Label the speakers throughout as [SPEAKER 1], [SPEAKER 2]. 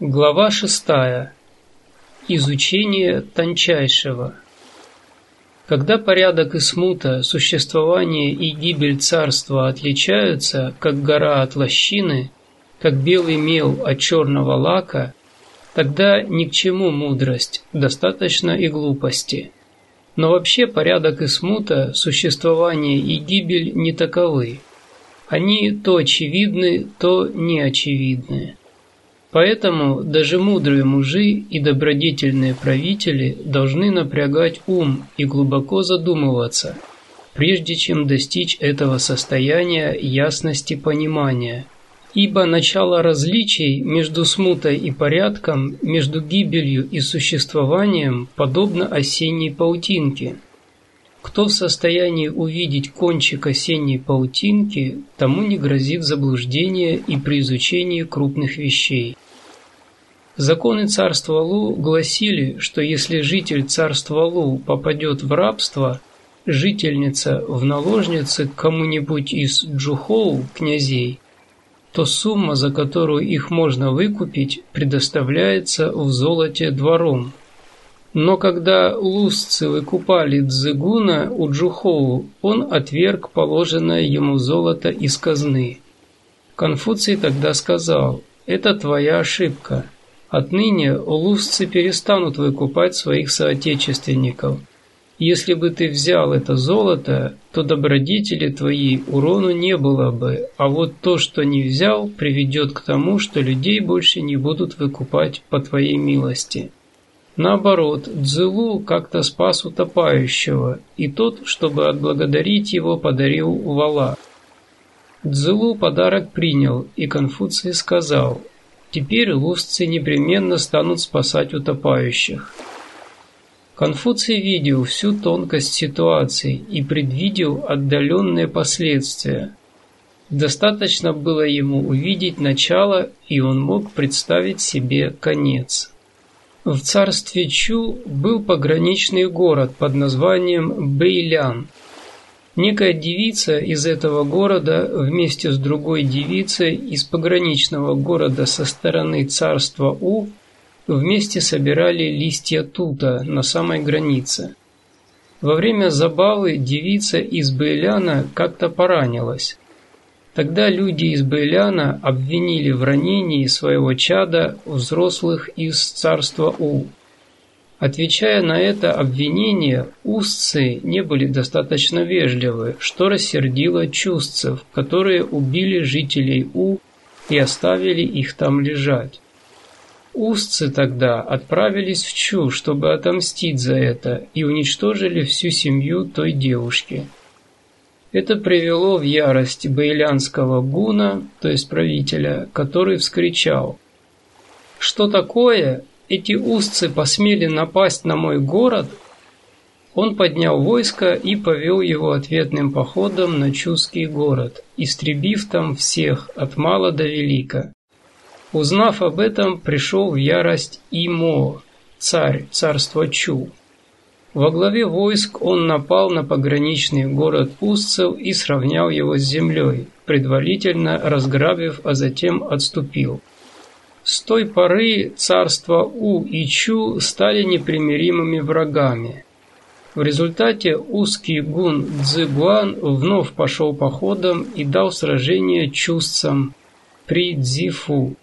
[SPEAKER 1] Глава шестая. Изучение тончайшего. Когда порядок и смута, существование и гибель царства отличаются, как гора от лощины, как белый мел от черного лака, тогда ни к чему мудрость, достаточно и глупости. Но вообще порядок и смута, существование и гибель не таковы. Они то очевидны, то неочевидны. Поэтому даже мудрые мужи и добродетельные правители должны напрягать ум и глубоко задумываться, прежде чем достичь этого состояния ясности понимания. Ибо начало различий между смутой и порядком, между гибелью и существованием подобно осенней паутинке. Кто в состоянии увидеть кончик осенней паутинки, тому не грозит заблуждение и при изучении крупных вещей. Законы царства Лу гласили, что если житель царства Лу попадет в рабство, жительница в наложницы к кому-нибудь из Джухоу, князей, то сумма, за которую их можно выкупить, предоставляется в золоте двором. Но когда лусцы выкупали Дзыгуна у Джухоу, он отверг положенное ему золото из казны. Конфуций тогда сказал, «Это твоя ошибка. Отныне улусцы перестанут выкупать своих соотечественников. Если бы ты взял это золото, то добродетели твои урону не было бы, а вот то, что не взял, приведет к тому, что людей больше не будут выкупать по твоей милости. Наоборот, Дзылу как-то спас утопающего, и тот, чтобы отблагодарить его, подарил вала. Дзылу подарок принял, и Конфуций сказал – Теперь лусцы непременно станут спасать утопающих. Конфуций видел всю тонкость ситуации и предвидел отдаленные последствия. Достаточно было ему увидеть начало, и он мог представить себе конец. В царстве Чу был пограничный город под названием Бэйлян – Некая девица из этого города вместе с другой девицей из пограничного города со стороны царства У вместе собирали листья тута на самой границе. Во время забавы девица из Бейляна как-то поранилась. Тогда люди из Бейляна обвинили в ранении своего чада взрослых из царства У. Отвечая на это обвинение, устцы не были достаточно вежливы, что рассердило чувств, которые убили жителей У и оставили их там лежать. Устцы тогда отправились в Чу, чтобы отомстить за это, и уничтожили всю семью той девушки. Это привело в ярость баилянского гуна, то есть правителя, который вскричал «Что такое? Эти устцы посмели напасть на мой город, он поднял войско и повел его ответным походом на Чуский город, истребив там всех от мала до велика. Узнав об этом, пришел в ярость Имо, царь царства Чу. Во главе войск он напал на пограничный город Устцев и сравнял его с землей, предварительно разграбив, а затем отступил. С той поры царства У и Чу стали непримиримыми врагами. В результате узкий гун Цзыгуан вновь пошел походом и дал сражение чувствам при Цзифу.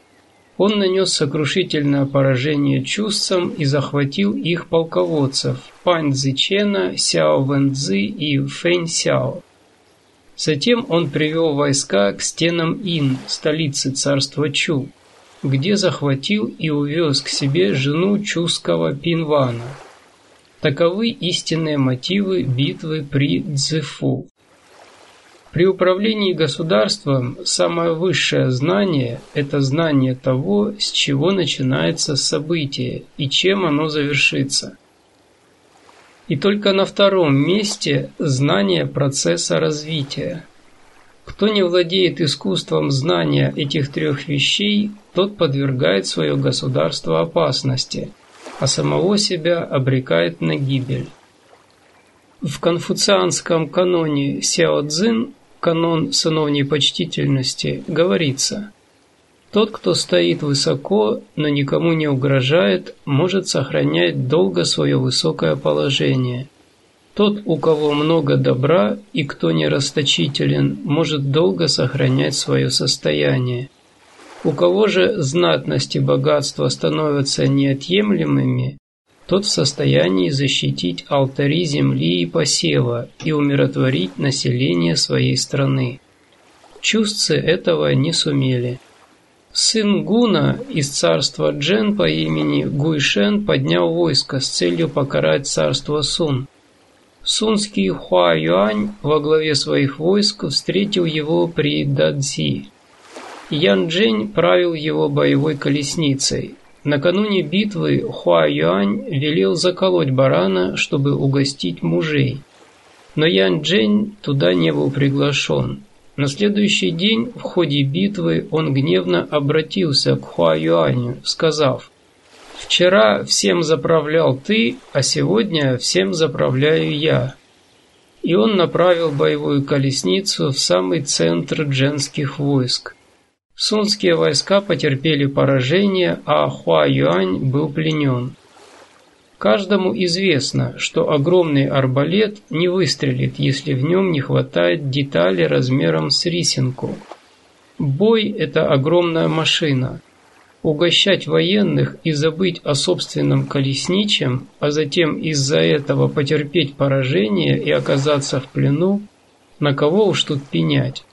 [SPEAKER 1] Он нанес сокрушительное поражение чувствам и захватил их полководцев Пань Цзичена, Сяо Вэнцзы и Фэнь Сяо. Затем он привел войска к стенам Ин, столицы царства Чу где захватил и увез к себе жену чуского Пинвана. Таковы истинные мотивы битвы при Цзефу. При управлении государством самое высшее знание – это знание того, с чего начинается событие и чем оно завершится. И только на втором месте – знание процесса развития – кто не владеет искусством знания этих трех вещей, тот подвергает свое государство опасности, а самого себя обрекает на гибель. В конфуцианском каноне Сяо Цзин, канон сыновней почтительности, говорится Тот, кто стоит высоко, но никому не угрожает, может сохранять долго свое высокое положение. Тот, у кого много добра и кто не расточителен, может долго сохранять свое состояние. У кого же знатность и богатство становятся неотъемлемыми, тот в состоянии защитить алтари земли и посева и умиротворить население своей страны. Чувцы этого не сумели. Сын Гуна из царства Джен по имени Гуйшен поднял войско с целью покарать царство Сун. Сунский Хуа Юань во главе своих войск встретил его при Дадзи. Ян Джень правил его боевой колесницей. Накануне битвы Хуа Юань велел заколоть барана, чтобы угостить мужей. Но Ян Джень туда не был приглашен. На следующий день в ходе битвы он гневно обратился к Хуа Юаню, сказав, «Вчера всем заправлял ты, а сегодня всем заправляю я». И он направил боевую колесницу в самый центр дженских войск. Сунские войска потерпели поражение, а Хуа Юань был пленен. Каждому известно, что огромный арбалет не выстрелит, если в нем не хватает детали размером с рисинку. Бой – это огромная машина. Угощать военных и забыть о собственном колесничем, а затем из-за этого потерпеть поражение и оказаться в плену, на кого уж тут пенять.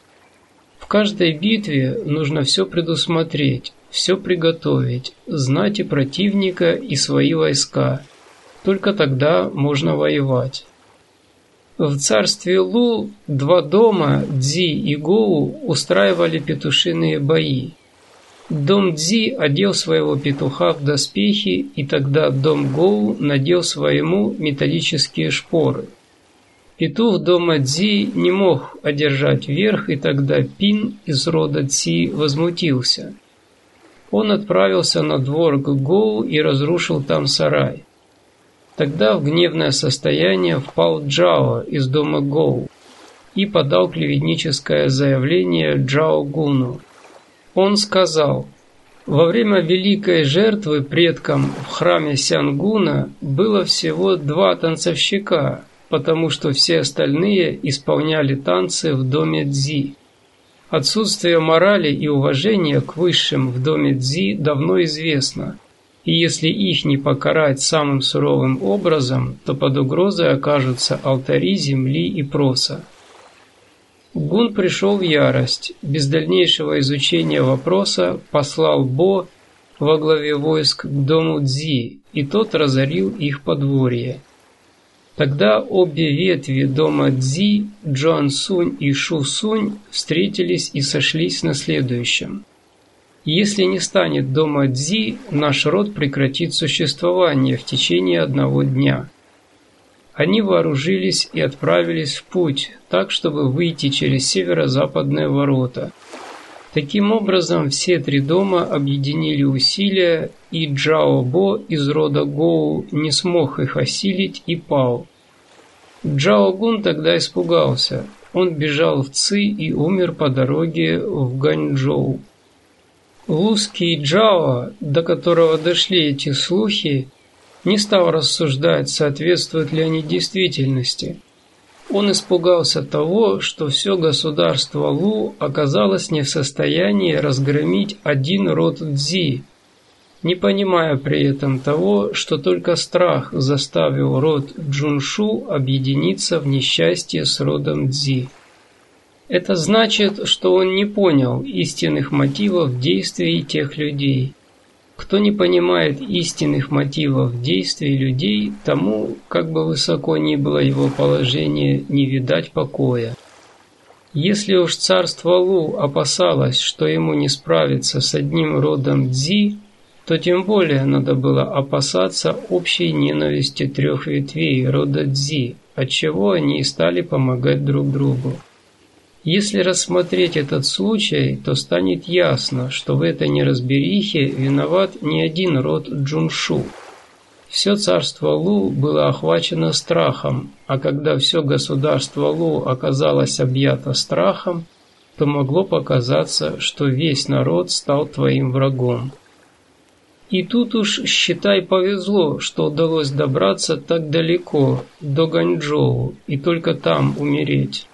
[SPEAKER 1] В каждой битве нужно все предусмотреть, все приготовить, знать и противника, и свои войска – только тогда можно воевать. В царстве Лу два дома, Дзи и Гоу, устраивали петушиные бои. Дом Дзи одел своего петуха в доспехи, и тогда дом Гоу надел своему металлические шпоры. Петух дома Дзи не мог одержать верх, и тогда Пин из рода Ци возмутился. Он отправился на двор к Гоу и разрушил там сарай. Тогда в гневное состояние впал Джао из дома Гоу и подал клеветническое заявление Джао Гуну. Он сказал, во время великой жертвы предкам в храме Сянгуна было всего два танцовщика, потому что все остальные исполняли танцы в доме Дзи. Отсутствие морали и уважения к высшим в доме Дзи давно известно – и если их не покарать самым суровым образом, то под угрозой окажутся алтари земли и проса. Гун пришел в ярость, без дальнейшего изучения вопроса послал Бо во главе войск к дому Дзи, и тот разорил их подворье. Тогда обе ветви дома Дзи, Джоан Сунь и Шу Сунь, встретились и сошлись на следующем. Если не станет дома Дзи, наш род прекратит существование в течение одного дня. Они вооружились и отправились в путь, так, чтобы выйти через северо-западные ворота. Таким образом, все три дома объединили усилия, и Джао Бо из рода Гоу не смог их осилить и пал. Джао Гун тогда испугался. Он бежал в Ци и умер по дороге в Ганчжоу. Лузкий Джао, до которого дошли эти слухи, не стал рассуждать, соответствуют ли они действительности. Он испугался того, что все государство Лу оказалось не в состоянии разгромить один род Цзи, не понимая при этом того, что только страх заставил род Джуншу объединиться в несчастье с родом Цзи. Это значит, что он не понял истинных мотивов действий тех людей. Кто не понимает истинных мотивов действий людей, тому, как бы высоко ни было его положение, не видать покоя. Если уж царство Лу опасалось, что ему не справиться с одним родом Дзи, то тем более надо было опасаться общей ненависти трех ветвей рода Дзи, отчего они и стали помогать друг другу. Если рассмотреть этот случай, то станет ясно, что в этой неразберихе виноват не один род Джуншу. Все царство Лу было охвачено страхом, а когда все государство Лу оказалось объято страхом, то могло показаться, что весь народ стал твоим врагом. И тут уж, считай, повезло, что удалось добраться так далеко, до Ганчжоу, и только там умереть.